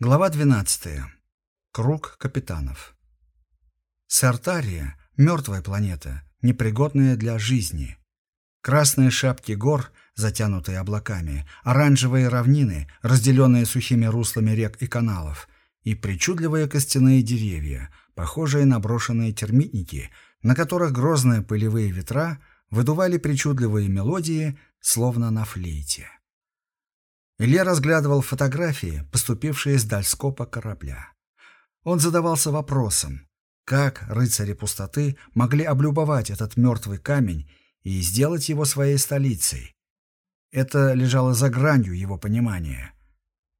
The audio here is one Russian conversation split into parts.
Глава 12. Круг капитанов. Сартария – мертвая планета, непригодная для жизни. Красные шапки гор, затянутые облаками, оранжевые равнины, разделенные сухими руслами рек и каналов, и причудливые костяные деревья, похожие на брошенные термитники, на которых грозные пылевые ветра выдували причудливые мелодии, словно на флейте. Илья разглядывал фотографии, поступившие с дальскопа корабля. Он задавался вопросом, как рыцари пустоты могли облюбовать этот мертвый камень и сделать его своей столицей. Это лежало за гранью его понимания.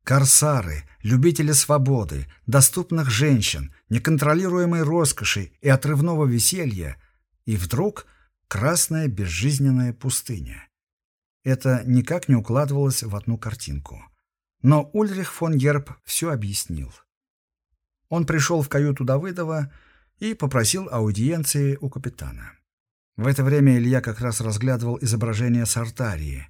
Корсары, любители свободы, доступных женщин, неконтролируемой роскоши и отрывного веселья, и вдруг красная безжизненная пустыня. Это никак не укладывалось в одну картинку. Но Ульрих фон Герб все объяснил. Он пришел в каюту Давыдова и попросил аудиенции у капитана. В это время Илья как раз разглядывал изображение Сартарии.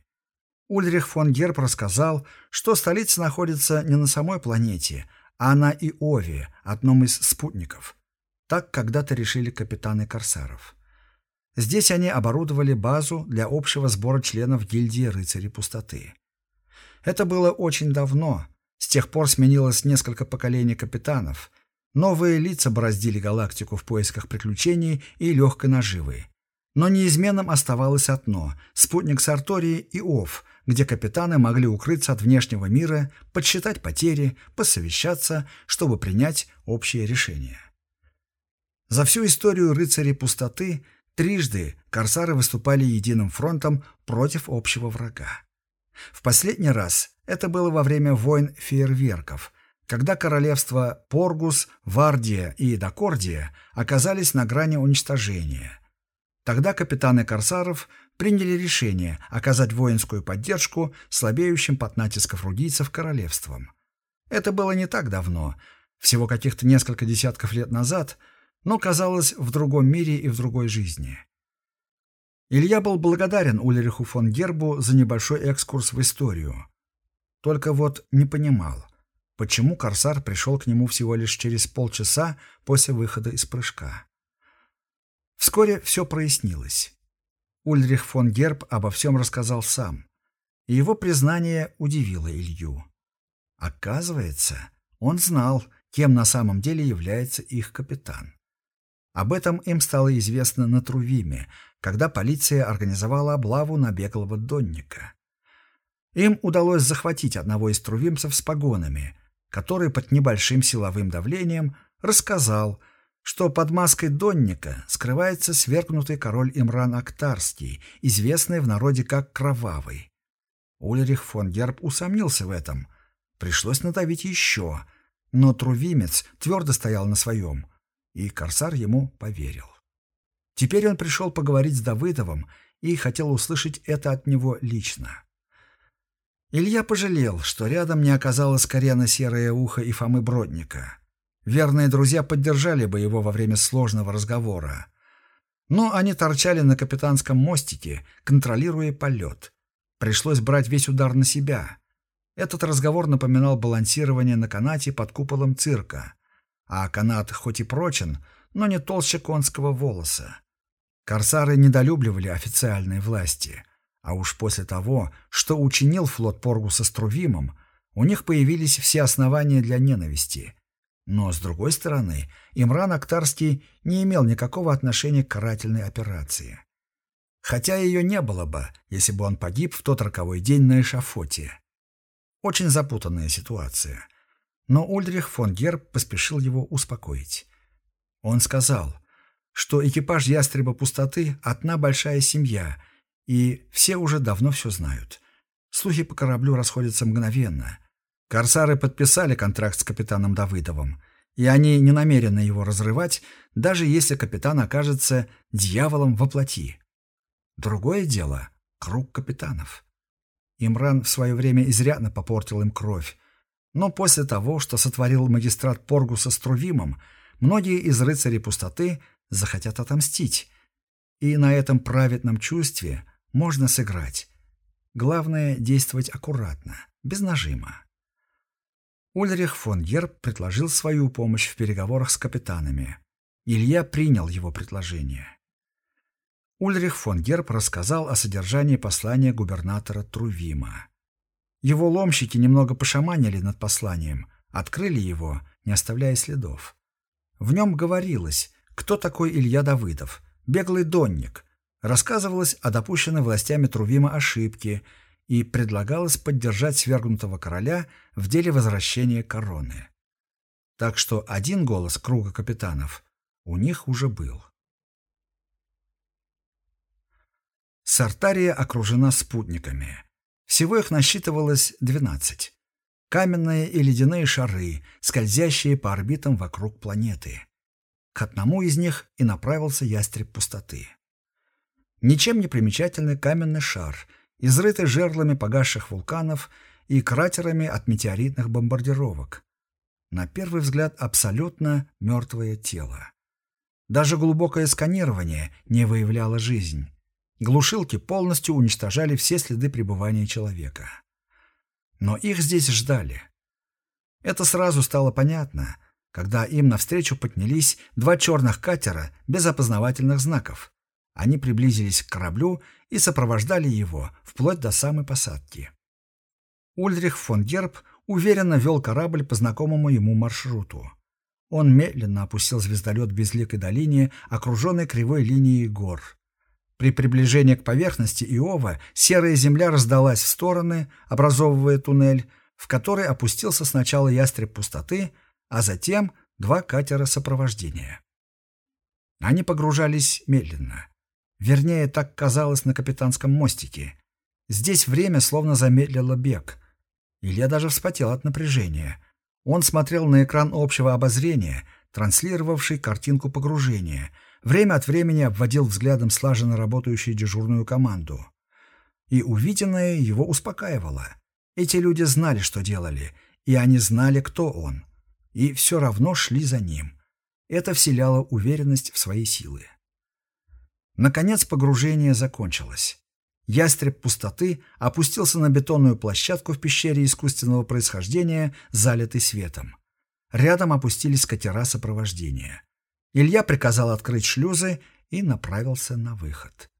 Ульрих фон Герб рассказал, что столица находится не на самой планете, а на Иове, одном из спутников. Так когда-то решили капитаны корсаров. Здесь они оборудовали базу для общего сбора членов гильдии рыцарей пустоты. Это было очень давно. С тех пор сменилось несколько поколений капитанов. Новые лица бороздили галактику в поисках приключений и легкой наживы. Но неизменным оставалось одно – спутник Сартории и Ов, где капитаны могли укрыться от внешнего мира, подсчитать потери, посовещаться, чтобы принять общее решение. За всю историю рыцарей пустоты Трижды корсары выступали единым фронтом против общего врага. В последний раз это было во время войн фейерверков, когда королевства Поргус, Вардия и Дакордия оказались на грани уничтожения. Тогда капитаны корсаров приняли решение оказать воинскую поддержку слабеющим под натиском рудийцев королевствам. Это было не так давно, всего каких-то несколько десятков лет назад – но казалось в другом мире и в другой жизни. Илья был благодарен Ульриху фон Гербу за небольшой экскурс в историю. Только вот не понимал, почему Корсар пришел к нему всего лишь через полчаса после выхода из прыжка. Вскоре все прояснилось. Ульрих фон Герб обо всем рассказал сам, и его признание удивило Илью. Оказывается, он знал, кем на самом деле является их капитан. Об этом им стало известно на Трувиме, когда полиция организовала облаву на беглого донника. Им удалось захватить одного из трувимцев с погонами, который под небольшим силовым давлением рассказал, что под маской донника скрывается свергнутый король Имран Актарский, известный в народе как Кровавый. Ульрих фон Герб усомнился в этом. Пришлось надавить еще, но трувимец твердо стоял на своем – и Корсар ему поверил. Теперь он пришел поговорить с Давыдовым и хотел услышать это от него лично. Илья пожалел, что рядом не оказалось корено-серое ухо и Фомы Бродника. Верные друзья поддержали бы его во время сложного разговора. Но они торчали на капитанском мостике, контролируя полет. Пришлось брать весь удар на себя. Этот разговор напоминал балансирование на канате под куполом цирка а канат хоть и прочен, но не толще конского волоса. Корсары недолюбливали официальной власти, а уж после того, что учинил флот Поргуса с Трувимом, у них появились все основания для ненависти. Но, с другой стороны, Имран Актарский не имел никакого отношения к карательной операции. Хотя ее не было бы, если бы он погиб в тот роковой день на эшафоте. Очень запутанная ситуация. Но Ульрих фон Герб поспешил его успокоить. Он сказал, что экипаж «Ястреба пустоты» — одна большая семья, и все уже давно все знают. Слухи по кораблю расходятся мгновенно. Корсары подписали контракт с капитаном Давыдовым, и они не намерены его разрывать, даже если капитан окажется дьяволом во плоти. Другое дело — круг капитанов. Имран в свое время изрядно попортил им кровь, но после того, что сотворил магистрат Поргуса с Трувимом, многие из рыцарей пустоты захотят отомстить. И на этом праведном чувстве можно сыграть. Главное — действовать аккуратно, без нажима. Ульрих фон Герб предложил свою помощь в переговорах с капитанами. Илья принял его предложение. Ульрих фон Герб рассказал о содержании послания губернатора Трувима. Его ломщики немного пошаманили над посланием, открыли его, не оставляя следов. В нем говорилось, кто такой Илья Давыдов, беглый донник. Рассказывалось о допущенной властями Трувима ошибке и предлагалось поддержать свергнутого короля в деле возвращения короны. Так что один голос круга капитанов у них уже был. Сартария окружена спутниками. Всего их насчитывалось 12. Каменные и ледяные шары, скользящие по орбитам вокруг планеты. К одному из них и направился ястреб пустоты. Ничем не примечательный каменный шар, изрытый жерлами погасших вулканов и кратерами от метеоритных бомбардировок. На первый взгляд абсолютно мертвое тело. Даже глубокое сканирование не выявляло жизнь. Глушилки полностью уничтожали все следы пребывания человека. Но их здесь ждали. Это сразу стало понятно, когда им навстречу поднялись два черных катера без опознавательных знаков. Они приблизились к кораблю и сопровождали его вплоть до самой посадки. Ульрих фон Герб уверенно вел корабль по знакомому ему маршруту. Он медленно опустил звездолет в безликой долине, окруженной кривой линией гор. При приближении к поверхности Иова серая земля раздалась в стороны, образовывая туннель, в который опустился сначала ястреб пустоты, а затем два катера сопровождения. Они погружались медленно. Вернее, так казалось на капитанском мостике. Здесь время словно замедлило бег. Илья даже вспотел от напряжения. Он смотрел на экран общего обозрения, транслировавший картинку погружения — время от времени обводил взглядом слаженно работающую дежурную команду. И увиденное его успокаивало. Эти люди знали, что делали, и они знали, кто он. И все равно шли за ним. Это вселяло уверенность в свои силы. Наконец погружение закончилось. Ястреб пустоты опустился на бетонную площадку в пещере искусственного происхождения, залитой светом. Рядом опустились катера сопровождения. Илья приказал открыть шлюзы и направился на выход.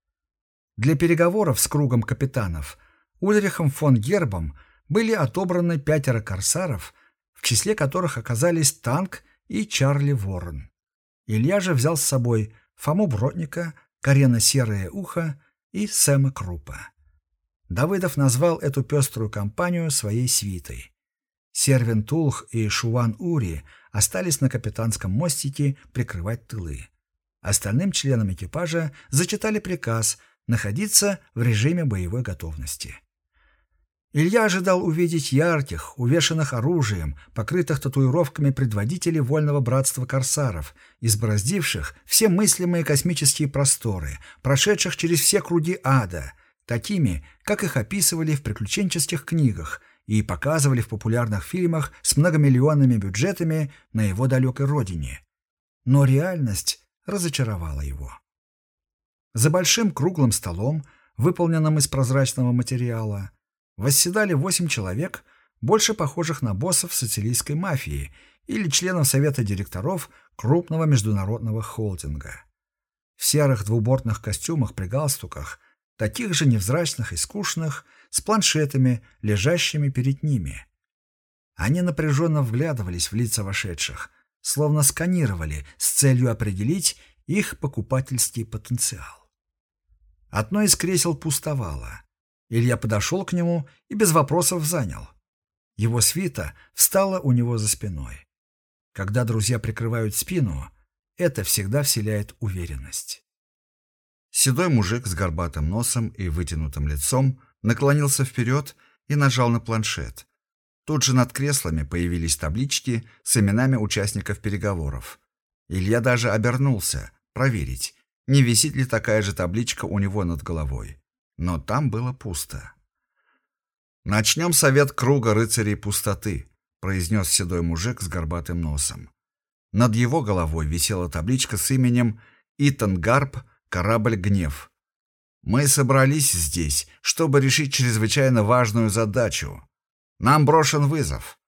Для переговоров с кругом капитанов Ульрихом фон Гербом были отобраны пятеро корсаров, в числе которых оказались Танк и Чарли Ворон. Илья же взял с собой Фому Бродника, Карена Серое Ухо и Сэма Крупа. Давыдов назвал эту пеструю компанию своей свитой. Сервин Тулх и Шуван Ури остались на капитанском мостике прикрывать тылы. Остальным членам экипажа зачитали приказ находиться в режиме боевой готовности. Илья ожидал увидеть ярких, увешанных оружием, покрытых татуировками предводителей вольного братства корсаров, избороздивших все мыслимые космические просторы, прошедших через все круги ада, такими, как их описывали в приключенческих книгах – и показывали в популярных фильмах с многомиллионными бюджетами на его далекой родине. Но реальность разочаровала его. За большим круглым столом, выполненным из прозрачного материала, восседали восемь человек, больше похожих на боссов сицилийской мафии или членов совета директоров крупного международного холдинга. В серых двубортных костюмах при галстуках, таких же невзрачных и скучных, с планшетами, лежащими перед ними. Они напряженно вглядывались в лица вошедших, словно сканировали с целью определить их покупательский потенциал. Одно из кресел пустовало. Илья подошел к нему и без вопросов занял. Его свита встала у него за спиной. Когда друзья прикрывают спину, это всегда вселяет уверенность. Седой мужик с горбатым носом и вытянутым лицом наклонился вперед и нажал на планшет. Тут же над креслами появились таблички с именами участников переговоров. Илья даже обернулся, проверить, не висит ли такая же табличка у него над головой. Но там было пусто. «Начнем совет круга рыцарей пустоты», — произнес седой мужик с горбатым носом. Над его головой висела табличка с именем Итан Гарп, корабль «Гнев». Мы собрались здесь, чтобы решить чрезвычайно важную задачу. Нам брошен вызов.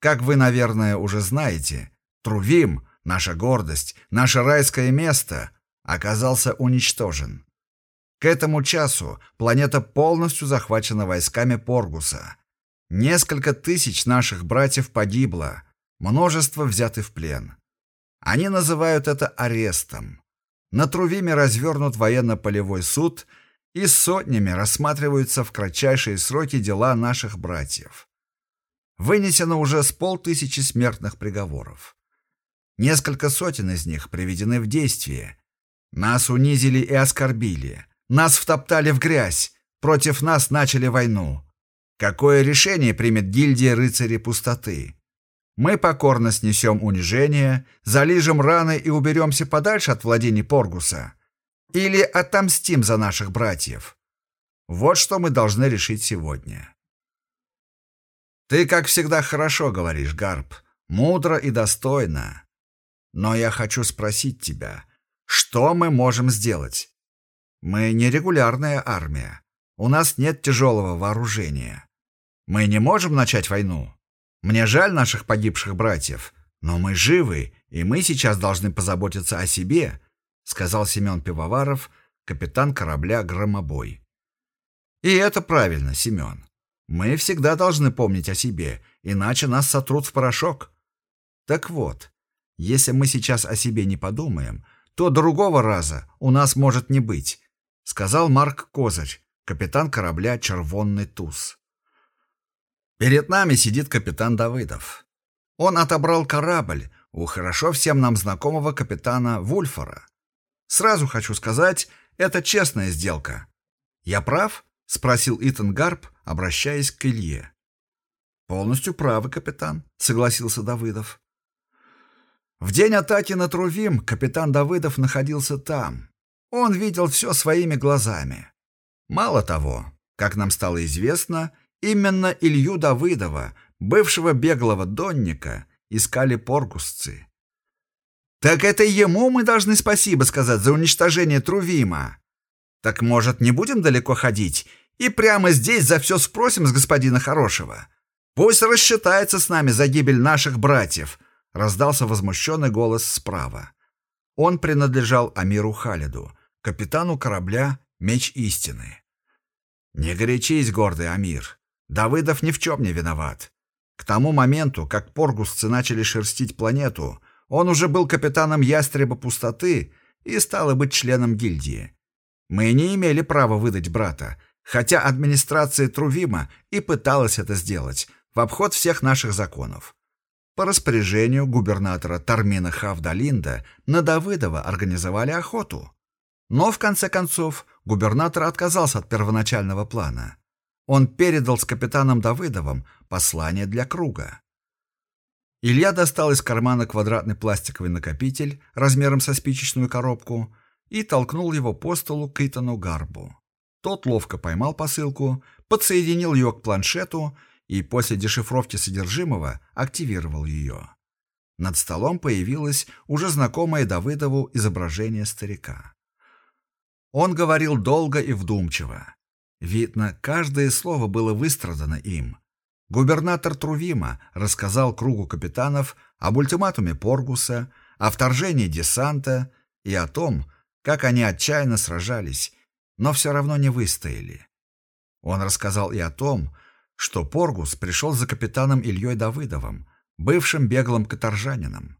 Как вы, наверное, уже знаете, Трувим, наша гордость, наше райское место, оказался уничтожен. К этому часу планета полностью захвачена войсками Поргуса. Несколько тысяч наших братьев погибло, множество взяты в плен. Они называют это арестом. На Трувиме развернут военно-полевой суд, и сотнями рассматриваются в кратчайшие сроки дела наших братьев. Вынесено уже с полтысячи смертных приговоров. Несколько сотен из них приведены в действие. Нас унизили и оскорбили. Нас втоптали в грязь. Против нас начали войну. Какое решение примет гильдия рыцарей пустоты? Мы покорно снесем унижение, залижем раны и уберемся подальше от владений Поргуса. Или отомстим за наших братьев. Вот что мы должны решить сегодня. Ты, как всегда, хорошо говоришь, Гарп, мудро и достойно. Но я хочу спросить тебя, что мы можем сделать? Мы не регулярная армия. У нас нет тяжелого вооружения. Мы не можем начать войну. Мне жаль наших погибших братьев, но мы живы, и мы сейчас должны позаботиться о себе, сказал Семен Пивоваров, капитан корабля Громобой. И это правильно, Семен. Мы всегда должны помнить о себе, иначе нас сотрут в порошок. Так вот, если мы сейчас о себе не подумаем, то другого раза у нас может не быть, сказал Марк Козырь, капитан корабля Червонный туз. Перед нами сидит капитан Давыдов. Он отобрал корабль у хорошо всем нам знакомого капитана Вульфора. Сразу хочу сказать, это честная сделка. Я прав? спросил Итан Гарп, обращаясь к Илье. Полностью правы, капитан, согласился Давыдов. В день атаки на Трувим капитан Давыдов находился там. Он видел все своими глазами. Мало того, как нам стало известно, Именно Илью Давыдова, бывшего беглого донника, искали поргусцы. Так это ему мы должны спасибо сказать за уничтожение Трувима. Так, может, не будем далеко ходить и прямо здесь за все спросим с господина Хорошего? Пусть рассчитается с нами за гибель наших братьев, раздался возмущенный голос справа. Он принадлежал Амиру Халиду, капитану корабля Меч истины. Не горячись, гордый Амир. Давыдов ни в чем не виноват. К тому моменту, как поргусцы начали шерстить планету, он уже был капитаном ястреба пустоты и стал быть членом гильдии. Мы не имели права выдать брата, хотя администрация Трувима и пыталась это сделать в обход всех наших законов. По распоряжению губернатора Тармина Хавдалинда на Давыдова организовали охоту. Но в конце концов губернатор отказался от первоначального плана. Он передал с капитаном Давыдовым послание для круга. Илья достал из кармана квадратный пластиковый накопитель размером со спичечную коробку и толкнул его по столу к Итану Гарбу. Тот ловко поймал посылку, подсоединил ее к планшету и после дешифровки содержимого активировал ее. Над столом появилось уже знакомое Давыдову изображение старика. Он говорил долго и вдумчиво. Видно, каждое слово было выстрадано им. Губернатор Трувима рассказал кругу капитанов об ультиматуме Поргуса, о вторжении десанта и о том, как они отчаянно сражались, но все равно не выстояли. Он рассказал и о том, что Поргус пришел за капитаном Ильей Давыдовым, бывшим беглым каторжанином.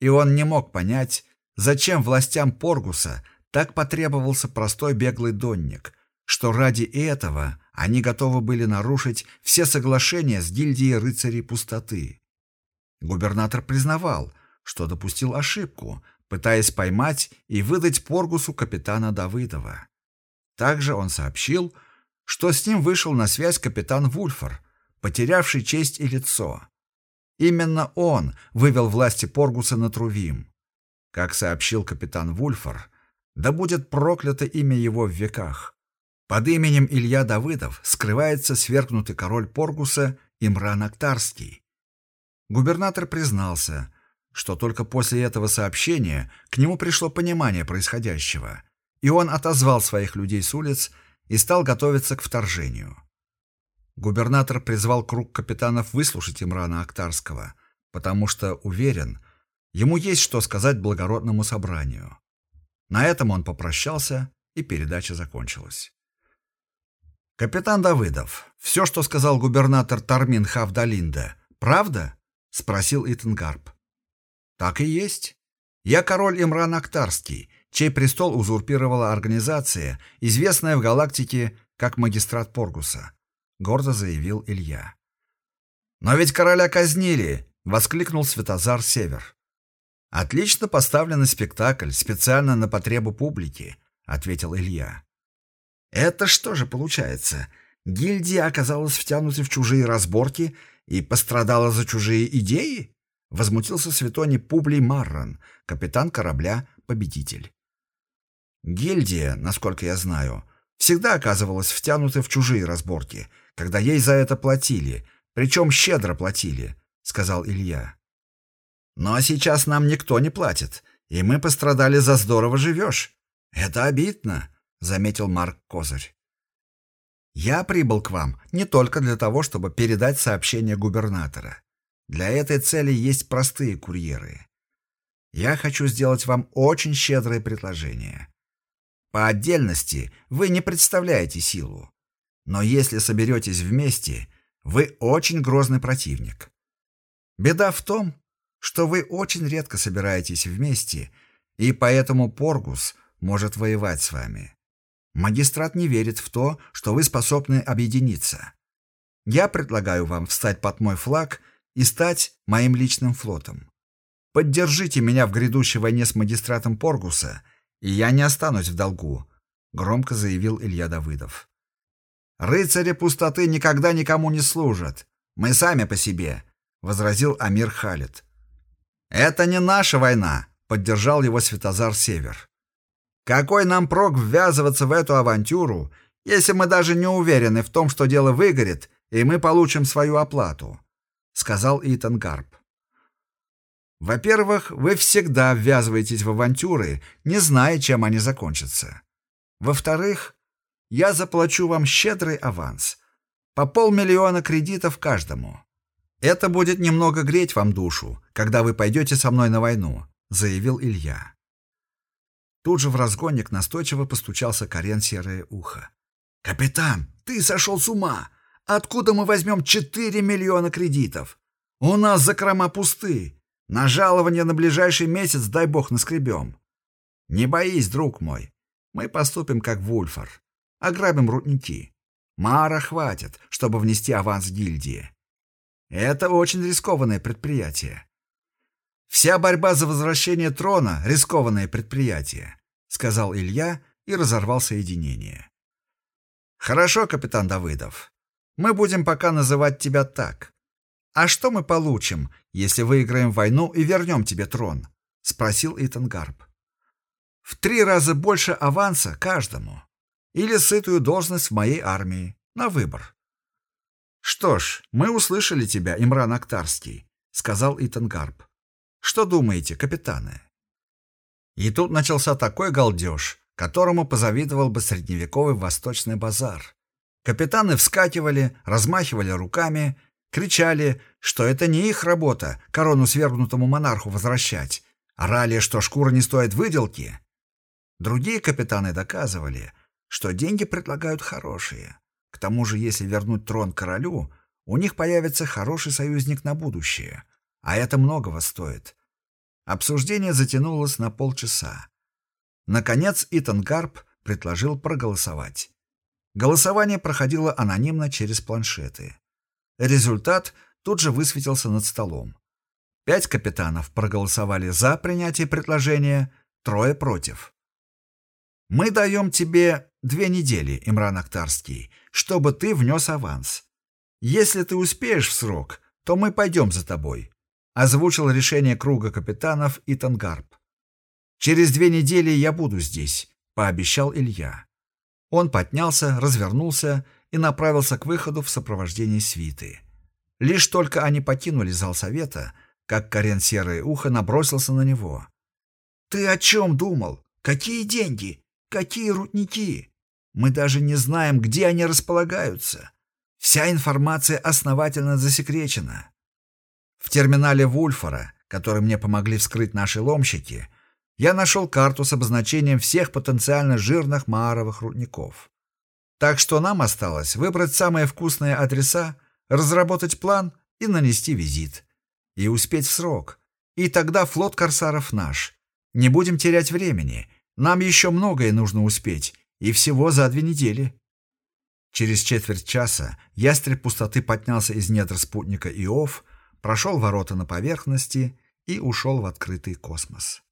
И он не мог понять, зачем властям Поргуса так потребовался простой беглый донник, что ради этого они готовы были нарушить все соглашения с гильдией рыцарей пустоты. Губернатор признавал, что допустил ошибку, пытаясь поймать и выдать Поргусу капитана Давыдова. Также он сообщил, что с ним вышел на связь капитан Вульфор, потерявший честь и лицо. Именно он вывел власти Поргуса на Трувим. Как сообщил капитан Вульфор, да будет проклято имя его в веках. Под именем Илья Давыдов скрывается свергнутый король Поргуса Имран Актарский. Губернатор признался, что только после этого сообщения к нему пришло понимание происходящего, и он отозвал своих людей с улиц и стал готовиться к вторжению. Губернатор призвал круг капитанов выслушать Имрана Актарского, потому что, уверен, ему есть что сказать благородному собранию. На этом он попрощался, и передача закончилась. «Капитан Давыдов, все, что сказал губернатор Тармин Хавдалинда, правда?» — спросил Итангарб. «Так и есть. Я король Имран Актарский, чей престол узурпировала организация, известная в галактике как магистрат Поргуса», — гордо заявил Илья. «Но ведь короля казнили!» — воскликнул Светозар Север. «Отлично поставленный спектакль, специально на потребу публики», — ответил Илья. Это что же получается? Гильдия оказалась втянутой в чужие разборки и пострадала за чужие идеи? Возмутился Светоний Публий Маррон, капитан корабля «Победитель». Гильдия, насколько я знаю, всегда оказывалась втянутой в чужие разборки, когда ей за это платили, причем щедро платили, сказал Илья. Но сейчас нам никто не платит, и мы пострадали за здорово живешь. Это обидно. — заметил Марк Козырь. «Я прибыл к вам не только для того, чтобы передать сообщение губернатора. Для этой цели есть простые курьеры. Я хочу сделать вам очень щедрое предложение. По отдельности вы не представляете силу, но если соберетесь вместе, вы очень грозный противник. Беда в том, что вы очень редко собираетесь вместе, и поэтому Поргус может воевать с вами. Магистрат не верит в то, что вы способны объединиться. Я предлагаю вам встать под мой флаг и стать моим личным флотом. Поддержите меня в грядущей войне с магистратом Поргуса, и я не останусь в долгу», — громко заявил Илья Давыдов. «Рыцари пустоты никогда никому не служат. Мы сами по себе», — возразил Амир Халид. «Это не наша война», — поддержал его Светозар Север. Какой нам прок ввязываться в эту авантюру, если мы даже не уверены в том, что дело выгорит, и мы получим свою оплату?» — сказал Итан Гарп. «Во-первых, вы всегда ввязываетесь в авантюры, не зная, чем они закончатся. Во-вторых, я заплачу вам щедрый аванс, по полмиллиона кредитов каждому. Это будет немного греть вам душу, когда вы пойдете со мной на войну», — заявил Илья. Тут же в разгонник настойчиво постучался Карен Серое Ухо. «Капитан, ты сошел с ума! Откуда мы возьмем четыре миллиона кредитов? У нас закрома пусты. На жалование на ближайший месяц, дай бог, наскребем. Не боись, друг мой. Мы поступим как Вульфар. Ограбим рудники. Мара хватит, чтобы внести аванс гильдии. Это очень рискованное предприятие. Вся борьба за возвращение трона — рискованное предприятие. — сказал Илья и разорвал соединение. «Хорошо, капитан Давыдов. Мы будем пока называть тебя так. А что мы получим, если выиграем войну и вернем тебе трон?» — спросил Итан Гарб. «В три раза больше аванса каждому. Или сытую должность в моей армии. На выбор». «Что ж, мы услышали тебя, Имран Актарский», — сказал Итан Гарб. «Что думаете, капитаны?» И тут начался такой галдеж, которому позавидовал бы средневековый восточный базар. Капитаны вскакивали, размахивали руками, кричали, что это не их работа корону свергнутому монарху возвращать, орали, что шкура не стоит выделки. Другие капитаны доказывали, что деньги предлагают хорошие. К тому же, если вернуть трон королю, у них появится хороший союзник на будущее, а это многого стоит. Обсуждение затянулось на полчаса. Наконец Итан Гарп предложил проголосовать. Голосование проходило анонимно через планшеты. Результат тут же высветился над столом. Пять капитанов проголосовали за принятие предложения, трое против. «Мы даем тебе две недели, Имран Актарский, чтобы ты внес аванс. Если ты успеешь в срок, то мы пойдем за тобой озвучил решение круга капитанов Итан Гарп. «Через две недели я буду здесь», — пообещал Илья. Он поднялся, развернулся и направился к выходу в сопровождении свиты. Лишь только они покинули зал совета, как Карен Серое Ухо набросился на него. «Ты о чем думал? Какие деньги? Какие рудники? Мы даже не знаем, где они располагаются. Вся информация основательно засекречена. В терминале Вульфора, который мне помогли вскрыть наши ломщики, я нашел карту с обозначением всех потенциально жирных мааровых рудников. Так что нам осталось выбрать самые вкусные адреса, разработать план и нанести визит. И успеть в срок. И тогда флот корсаров наш. Не будем терять времени. Нам еще многое нужно успеть. И всего за две недели. Через четверть часа ястреб пустоты поднялся из недр спутника Иов, прошел ворота на поверхности и ушел в открытый космос.